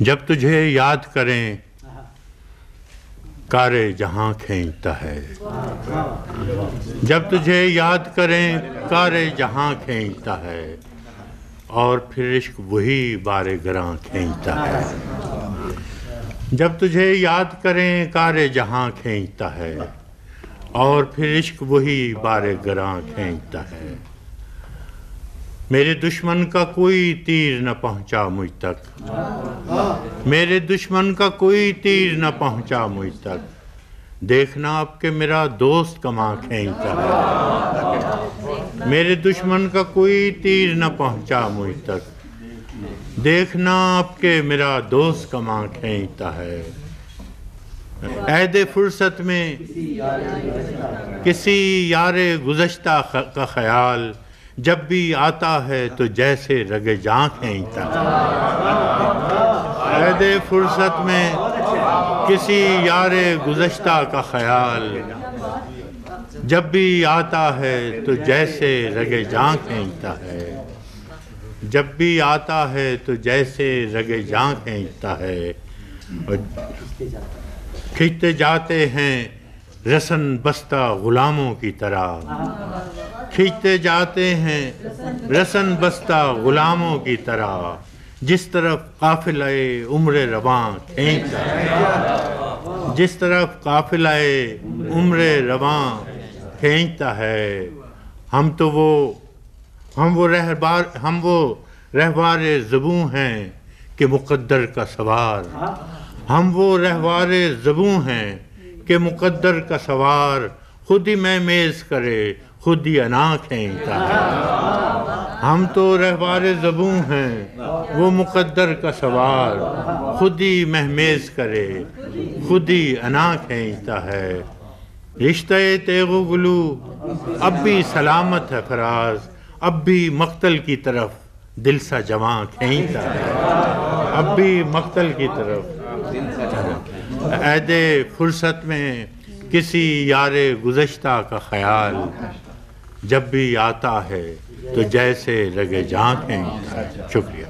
جب تجھے یاد کریں کار جہاں کھینچتا ہے۔ جب تجھے یاد کریں کار جہاں کھینچتا ہے۔ اور پھر عشق وہی بار گراں کھینچتا ہے۔ جب تجھے یاد کریں کار جہاں کھینچتا ہے۔ اور پھر عشق وہی بار گراں کھینچتا ہے۔ میرے دشمن کا کوئی تیر نہ پہنچا مجھ تک۔ میرے دشمن کا کوئی تیر نہ پہنچا مجھ تک۔ دیکھنا اب کہ میرا دوست کماں کھینچتا ہے۔ میرے دشمن کا کوئی تیر نہ پہنچا مجھ تک۔ دیکھنا اب کہ میرا دوست کماں کھینچتا ہے۔ عہد فرصت میں کسی یار گزشتہ کا خیال جب بھی آتا ہے تو جیسے رگ جاں کھینچتا ہے فرصت میں کسی یار گزشتہ کا خیال۔ جب بھی آتا ہے تو جیسے رگ جاں کھینچتا ہے۔ جب بھی آتا ہے تو جیسے رگ جاں کھینچتا ہے۔ کھینچتے جاتے ہیں رسن بستہ غلاموں کی طرح۔ کھینچتے جاتے ہیں رسن بستہ غلاموں کی طرح۔ جس طرف قافلہ عمر رواں کھینچتا جس طرف قافلہ عمر رواں کھینچتا ہے۔ ہم تو وہ، ہم وہ رہبار ہم وہ رہبار زبوں ہیں کہ مقدر کا سوار۔ ہم وہ رہوار زبوں ہیں کہ مقدر کا سوار خود ہی میں میز کرے، خود ہی انا کھینچتا ہے۔ ہم تو رہوار زبوں ہیں، وہ مقدر کا سوار خود ہی مہمیز کرے، خود ہی انا کھینچتا ہے۔ رشتہ تیغ و گلو، اب بھی سلامت ہے فراز، اب بھی مقتل کی طرف دل سا جوان کھینچتا ہے۔ اب بھی مقتل کی طرف۔ عہد فرصت میں کسی یار گزشتہ کا خیال جب بھی آتا ہے تو جیسے لگے جانتے ہیں شکریہ۔